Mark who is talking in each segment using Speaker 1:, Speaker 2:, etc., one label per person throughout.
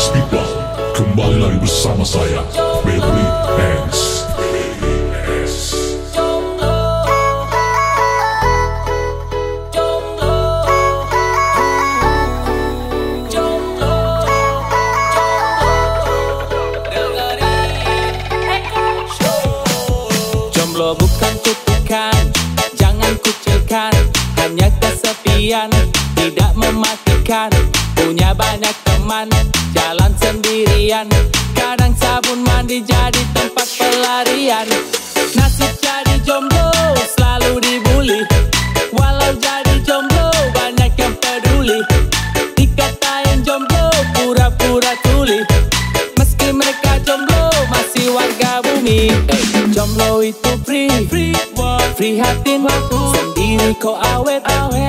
Speaker 1: Yes people, kembali lagi bersama saya, Baby X.
Speaker 2: Jomblo bukan kutukan Jangan kucilkan. Hanya kesepian Tidak mematikan. Punya banyak teman sendirian Kadang sabun mandi jadi tempat pelarian. Nasib jadi jomblo Selalu dibully. Walau jadi jomblo Banyak yang peduli. Dikatain jomblo Pura-pura tuli. Meski mereka jomblo masih warga bumi. Eh, Jomblo itu free. Free, free hatin. Sendiri kau awet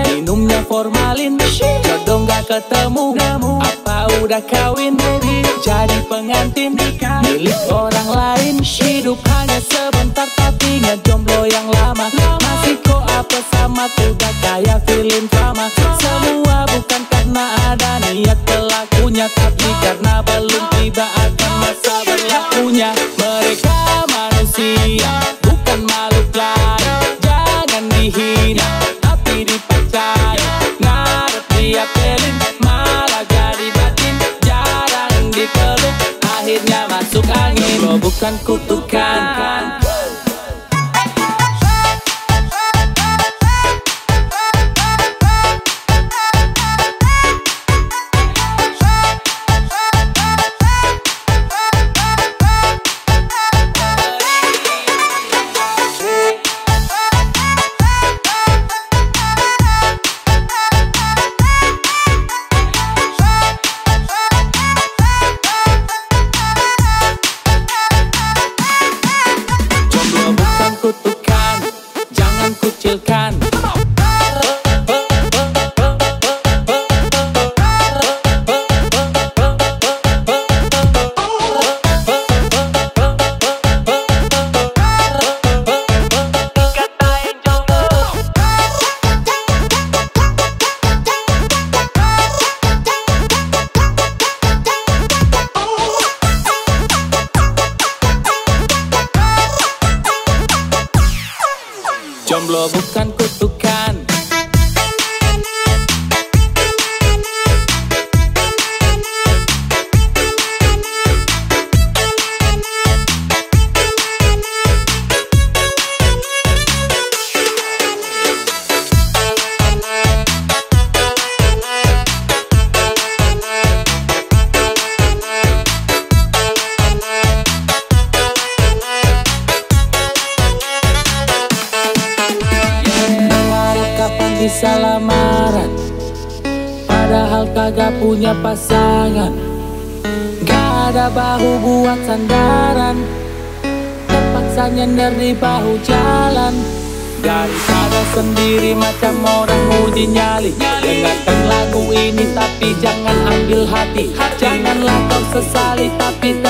Speaker 2: Minumnya formalin. Jodoh gak ketemu. Apa udah kawin Jadi pengantin. Milik orang lain Hidup hanya sebentar Tapi ngejomblo yang lama. Masih kau apa sama Tuh gak kayak film bukan kutukan Jangan kucilkan bukan kutukan bisa lamaran. Padahal kagak punya pasangan. Gak ada bahu buat sandaran. Terpaksa nyender di bahu jalan. Daripada sendiri macam orang uji nyali. Dengarkan lagu ini tapi jangan ambil hati. Janganlah kau sesali tapi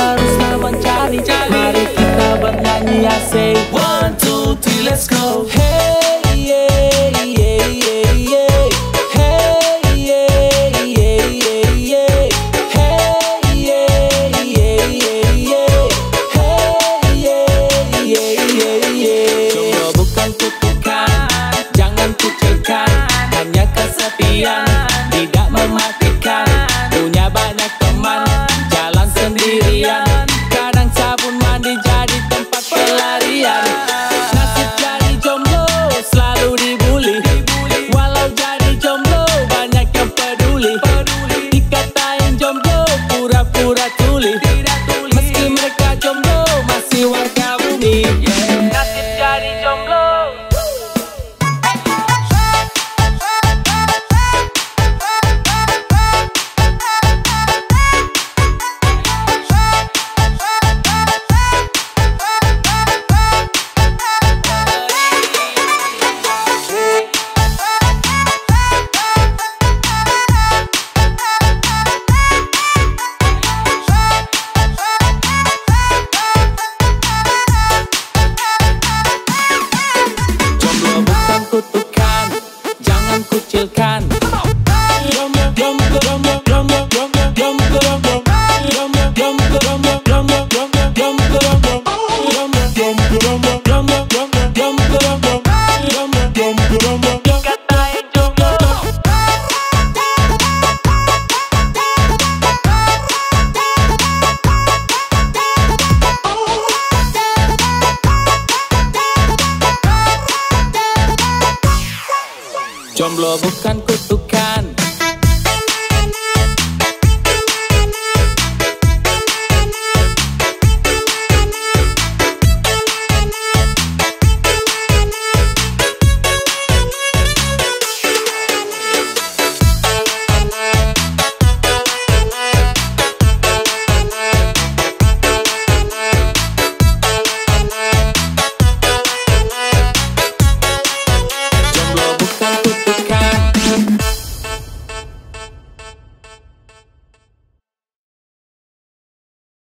Speaker 2: bukan kutukan